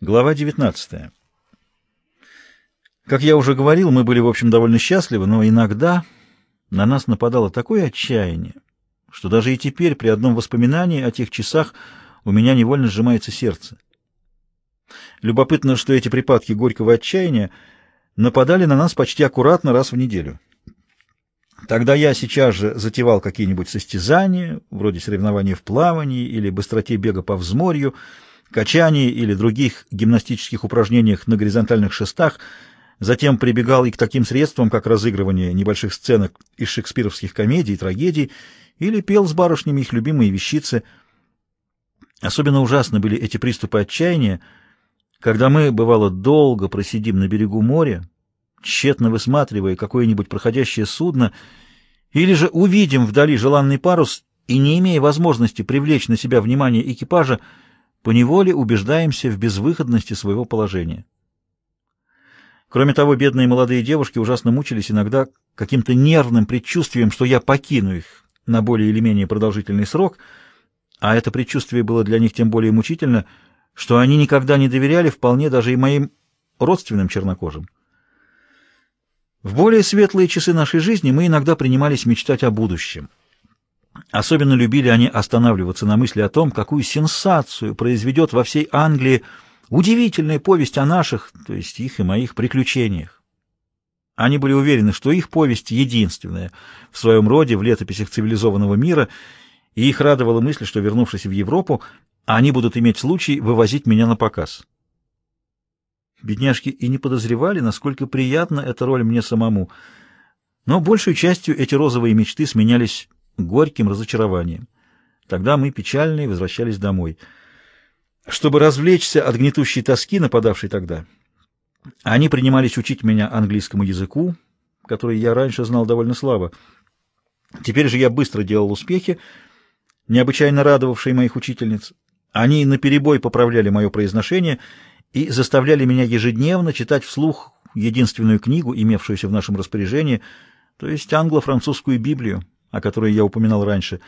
Глава 19. Как я уже говорил, мы были, в общем, довольно счастливы, но иногда на нас нападало такое отчаяние, что даже и теперь при одном воспоминании о тех часах у меня невольно сжимается сердце. Любопытно, что эти припадки горького отчаяния нападали на нас почти аккуратно раз в неделю. Тогда я сейчас же затевал какие-нибудь состязания, вроде соревнований в плавании или быстроте бега по взморью, качании или других гимнастических упражнениях на горизонтальных шестах, затем прибегал и к таким средствам, как разыгрывание небольших сценок из шекспировских комедий и трагедий, или пел с барышнями их любимые вещицы. Особенно ужасно были эти приступы отчаяния, когда мы, бывало, долго просидим на берегу моря, тщетно высматривая какое-нибудь проходящее судно, или же увидим вдали желанный парус и, не имея возможности привлечь на себя внимание экипажа, поневоле убеждаемся в безвыходности своего положения. Кроме того, бедные молодые девушки ужасно мучились иногда каким-то нервным предчувствием, что я покину их на более или менее продолжительный срок, а это предчувствие было для них тем более мучительно, что они никогда не доверяли вполне даже и моим родственным чернокожим. В более светлые часы нашей жизни мы иногда принимались мечтать о будущем. Особенно любили они останавливаться на мысли о том, какую сенсацию произведет во всей Англии удивительная повесть о наших, то есть их и моих приключениях. Они были уверены, что их повесть единственная в своем роде в летописях цивилизованного мира, и их радовала мысль, что, вернувшись в Европу, они будут иметь случай вывозить меня на показ. Бедняжки и не подозревали, насколько приятна эта роль мне самому, но большей частью эти розовые мечты сменялись горьким разочарованием. Тогда мы, печальные, возвращались домой. Чтобы развлечься от гнетущей тоски, нападавшей тогда, они принимались учить меня английскому языку, который я раньше знал довольно слабо. Теперь же я быстро делал успехи, необычайно радовавшие моих учительниц. Они наперебой поправляли мое произношение и заставляли меня ежедневно читать вслух единственную книгу, имевшуюся в нашем распоряжении, то есть англо-французскую Библию о которой я упоминал раньше.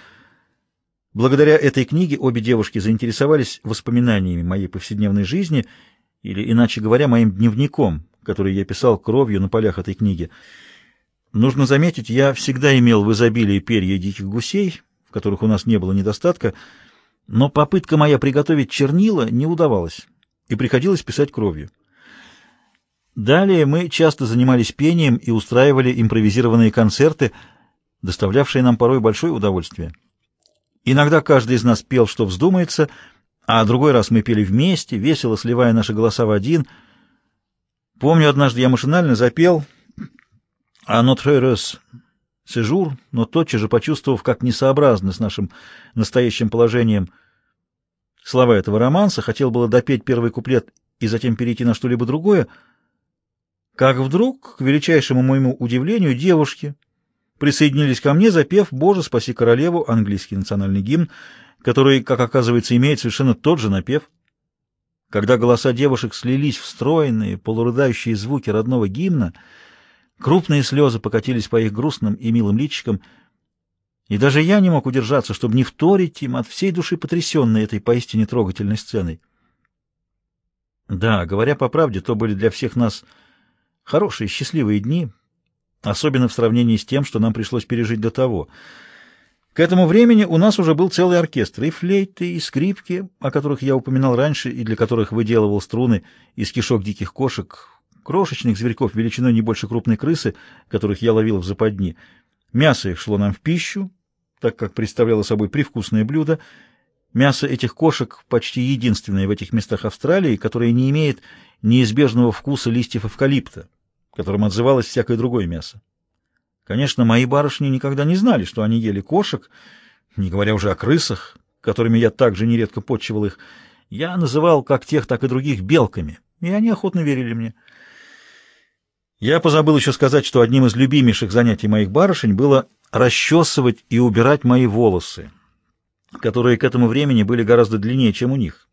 Благодаря этой книге обе девушки заинтересовались воспоминаниями моей повседневной жизни, или, иначе говоря, моим дневником, который я писал кровью на полях этой книги. Нужно заметить, я всегда имел в изобилии перья диких гусей, в которых у нас не было недостатка, но попытка моя приготовить чернила не удавалась, и приходилось писать кровью. Далее мы часто занимались пением и устраивали импровизированные концерты — доставлявшее нам порой большое удовольствие. Иногда каждый из нас пел, что вздумается, а другой раз мы пели вместе, весело сливая наши голоса в один. Помню, однажды я машинально запел «А notre heureuse séjour», но тотчас же почувствовав, как несообразно с нашим настоящим положением слова этого романса, хотел было допеть первый куплет и затем перейти на что-либо другое, как вдруг, к величайшему моему удивлению, девушки — присоединились ко мне, запев «Боже, спаси королеву» английский национальный гимн, который, как оказывается, имеет совершенно тот же напев. Когда голоса девушек слились в стройные, полурыдающие звуки родного гимна, крупные слезы покатились по их грустным и милым личикам, и даже я не мог удержаться, чтобы не вторить им от всей души потрясенной этой поистине трогательной сценой. Да, говоря по правде, то были для всех нас хорошие, счастливые дни — особенно в сравнении с тем, что нам пришлось пережить до того. К этому времени у нас уже был целый оркестр, и флейты, и скрипки, о которых я упоминал раньше, и для которых выделывал струны из кишок диких кошек, крошечных зверьков величиной не больше крупной крысы, которых я ловил в западни. Мясо их шло нам в пищу, так как представляло собой привкусное блюдо. Мясо этих кошек почти единственное в этих местах Австралии, которое не имеет неизбежного вкуса листьев эвкалипта которым отзывалось всякое другое мясо. Конечно, мои барышни никогда не знали, что они ели кошек, не говоря уже о крысах, которыми я также нередко подчивал их. Я называл как тех, так и других белками, и они охотно верили мне. Я позабыл еще сказать, что одним из любимейших занятий моих барышень было расчесывать и убирать мои волосы, которые к этому времени были гораздо длиннее, чем у них.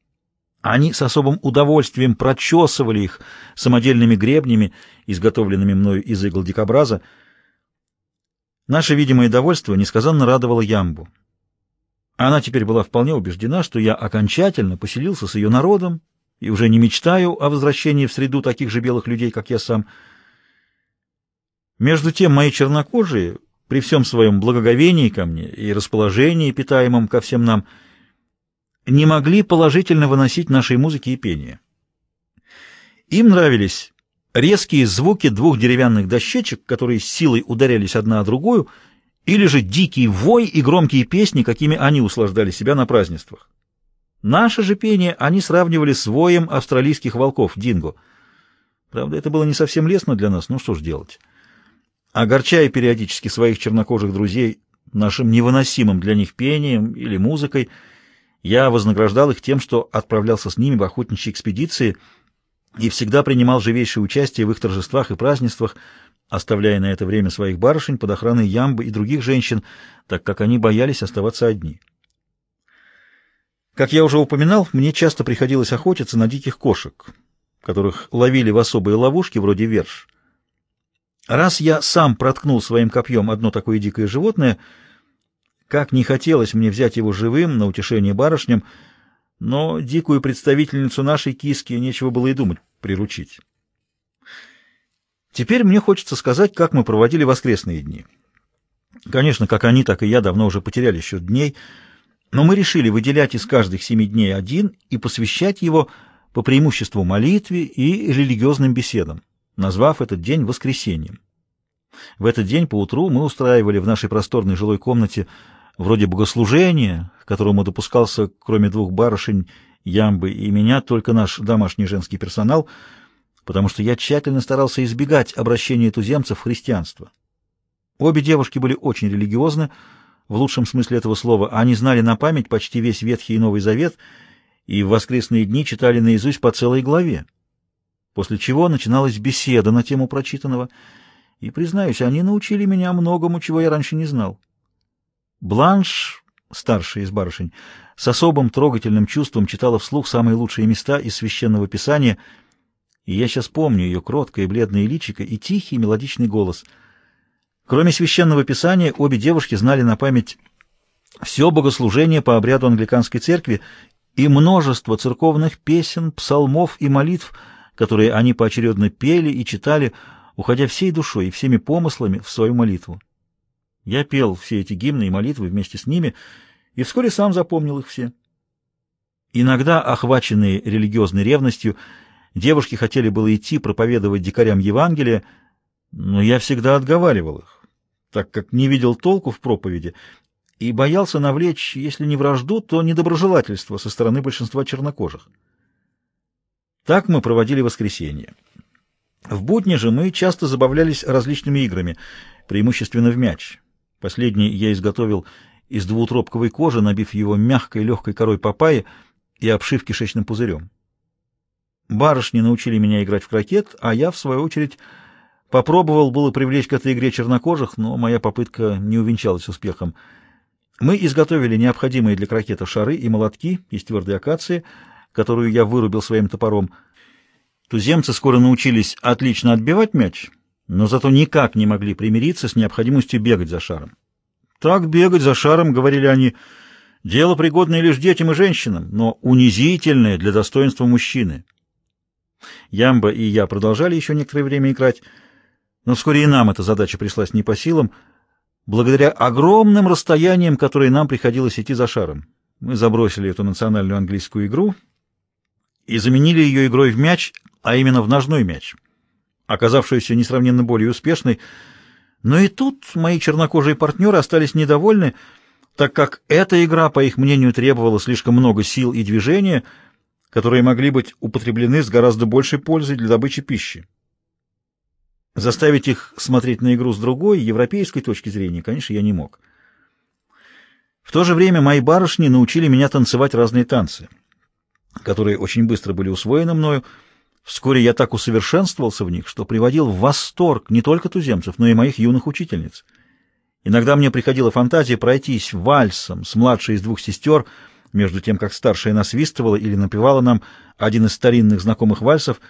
Они с особым удовольствием прочесывали их самодельными гребнями, изготовленными мною из игл дикобраза. Наше видимое довольство несказанно радовало Ямбу. Она теперь была вполне убеждена, что я окончательно поселился с ее народом и уже не мечтаю о возвращении в среду таких же белых людей, как я сам. Между тем, мои чернокожие, при всем своем благоговении ко мне и расположении, питаемом ко всем нам, не могли положительно выносить нашей музыки и пения. Им нравились резкие звуки двух деревянных дощечек, которые силой ударялись одна о другую, или же дикий вой и громкие песни, какими они услаждали себя на празднествах. Наше же пение они сравнивали с воем австралийских волков, динго. Правда, это было не совсем лестно для нас, ну что ж делать. Огорчая периодически своих чернокожих друзей нашим невыносимым для них пением или музыкой, я вознаграждал их тем, что отправлялся с ними в охотничьи экспедиции и всегда принимал живейшее участие в их торжествах и празднествах, оставляя на это время своих барышень под охраной ямбы и других женщин, так как они боялись оставаться одни. Как я уже упоминал, мне часто приходилось охотиться на диких кошек, которых ловили в особые ловушки, вроде верш. Раз я сам проткнул своим копьем одно такое дикое животное, как не хотелось мне взять его живым на утешение барышням, но дикую представительницу нашей киски нечего было и думать приручить. Теперь мне хочется сказать, как мы проводили воскресные дни. Конечно, как они, так и я давно уже потеряли счет дней, но мы решили выделять из каждых семи дней один и посвящать его по преимуществу молитве и религиозным беседам, назвав этот день воскресеньем. В этот день поутру мы устраивали в нашей просторной жилой комнате вроде богослужения, к которому допускался, кроме двух барышень, Ямбы и меня, только наш домашний женский персонал — потому что я тщательно старался избегать обращения туземцев в христианство. Обе девушки были очень религиозны, в лучшем смысле этого слова. Они знали на память почти весь Ветхий и Новый Завет и в воскресные дни читали наизусть по целой главе. После чего начиналась беседа на тему прочитанного, и, признаюсь, они научили меня многому, чего я раньше не знал. Бланш, старшая из барышень, с особым трогательным чувством читала вслух самые лучшие места из Священного Писания — и я сейчас помню ее кроткое бледное личико и тихий мелодичный голос. Кроме священного писания, обе девушки знали на память все богослужение по обряду англиканской церкви и множество церковных песен, псалмов и молитв, которые они поочередно пели и читали, уходя всей душой и всеми помыслами в свою молитву. Я пел все эти гимны и молитвы вместе с ними, и вскоре сам запомнил их все. Иногда, охваченные религиозной ревностью, Девушки хотели было идти проповедовать дикарям Евангелие, но я всегда отговаривал их, так как не видел толку в проповеди и боялся навлечь, если не вражду, то недоброжелательство со стороны большинства чернокожих. Так мы проводили воскресенье. В будни же мы часто забавлялись различными играми, преимущественно в мяч. Последний я изготовил из двуутробковой кожи, набив его мягкой легкой корой папайи и обшив кишечным пузырем. Барышни научили меня играть в крокет, а я, в свою очередь, попробовал было привлечь к этой игре чернокожих, но моя попытка не увенчалась успехом. Мы изготовили необходимые для крокета шары и молотки из твердой акации, которую я вырубил своим топором. Туземцы скоро научились отлично отбивать мяч, но зато никак не могли примириться с необходимостью бегать за шаром. «Так бегать за шаром, — говорили они, — дело пригодное лишь детям и женщинам, но унизительное для достоинства мужчины». Ямба и я продолжали еще некоторое время играть, но вскоре и нам эта задача пришлась не по силам, благодаря огромным расстояниям, которые нам приходилось идти за шаром. Мы забросили эту национальную английскую игру и заменили ее игрой в мяч, а именно в ножной мяч, оказавшуюся несравненно более успешной. Но и тут мои чернокожие партнеры остались недовольны, так как эта игра, по их мнению, требовала слишком много сил и движения — которые могли быть употреблены с гораздо большей пользой для добычи пищи. Заставить их смотреть на игру с другой, европейской точки зрения, конечно, я не мог. В то же время мои барышни научили меня танцевать разные танцы, которые очень быстро были усвоены мною. Вскоре я так усовершенствовался в них, что приводил в восторг не только туземцев, но и моих юных учительниц. Иногда мне приходила фантазия пройтись вальсом с младшей из двух сестер — между тем как старшая насвистывала или напевала нам один из старинных знакомых вальсов,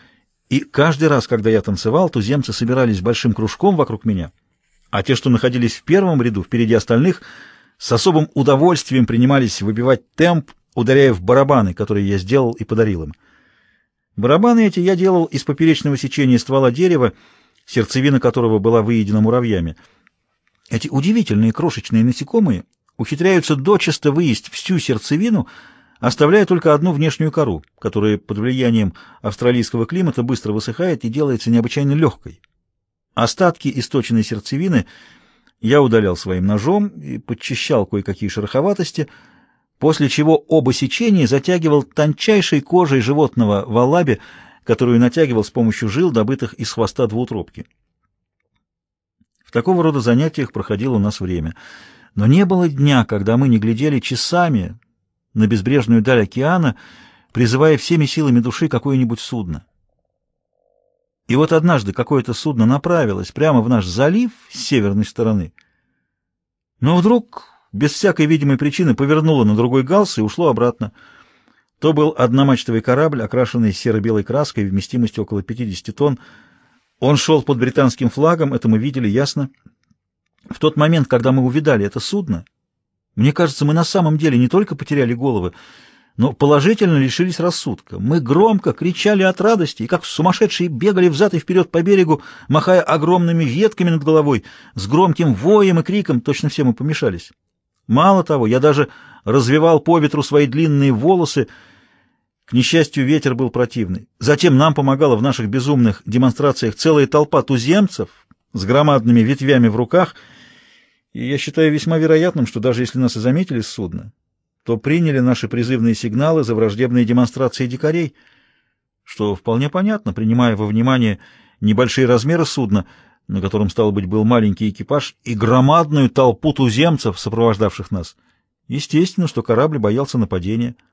и каждый раз, когда я танцевал, туземцы собирались большим кружком вокруг меня, а те, что находились в первом ряду, впереди остальных, с особым удовольствием принимались выбивать темп, ударяя в барабаны, которые я сделал и подарил им. Барабаны эти я делал из поперечного сечения ствола дерева, сердцевина которого была выедена муравьями. Эти удивительные крошечные насекомые ухитряются дочисто выесть всю сердцевину, оставляя только одну внешнюю кору, которая под влиянием австралийского климата быстро высыхает и делается необычайно легкой. Остатки источенной сердцевины я удалял своим ножом и подчищал кое-какие шероховатости, после чего оба сечения затягивал тончайшей кожей животного в аллабе, которую натягивал с помощью жил, добытых из хвоста двуутробки. В такого рода занятиях проходило у нас время. Но не было дня, когда мы не глядели часами на безбрежную даль океана, призывая всеми силами души какое-нибудь судно. И вот однажды какое-то судно направилось прямо в наш залив с северной стороны, но вдруг, без всякой видимой причины, повернуло на другой галс и ушло обратно. То был одномачтовый корабль, окрашенный серо-белой краской вместимостью около 50 тонн. Он шел под британским флагом, это мы видели ясно. В тот момент, когда мы увидали это судно, мне кажется, мы на самом деле не только потеряли головы, но положительно лишились рассудка. Мы громко кричали от радости и как сумасшедшие бегали взад и вперед по берегу, махая огромными ветками над головой, с громким воем и криком, точно все мы помешались. Мало того, я даже развивал по ветру свои длинные волосы. К несчастью, ветер был противный. Затем нам помогала в наших безумных демонстрациях целая толпа туземцев с громадными ветвями в руках, и я считаю весьма вероятным, что даже если нас и заметили с судна, то приняли наши призывные сигналы за враждебные демонстрации дикарей, что вполне понятно, принимая во внимание небольшие размеры судна, на котором, стало быть, был маленький экипаж, и громадную толпу туземцев, сопровождавших нас. Естественно, что корабль боялся нападения —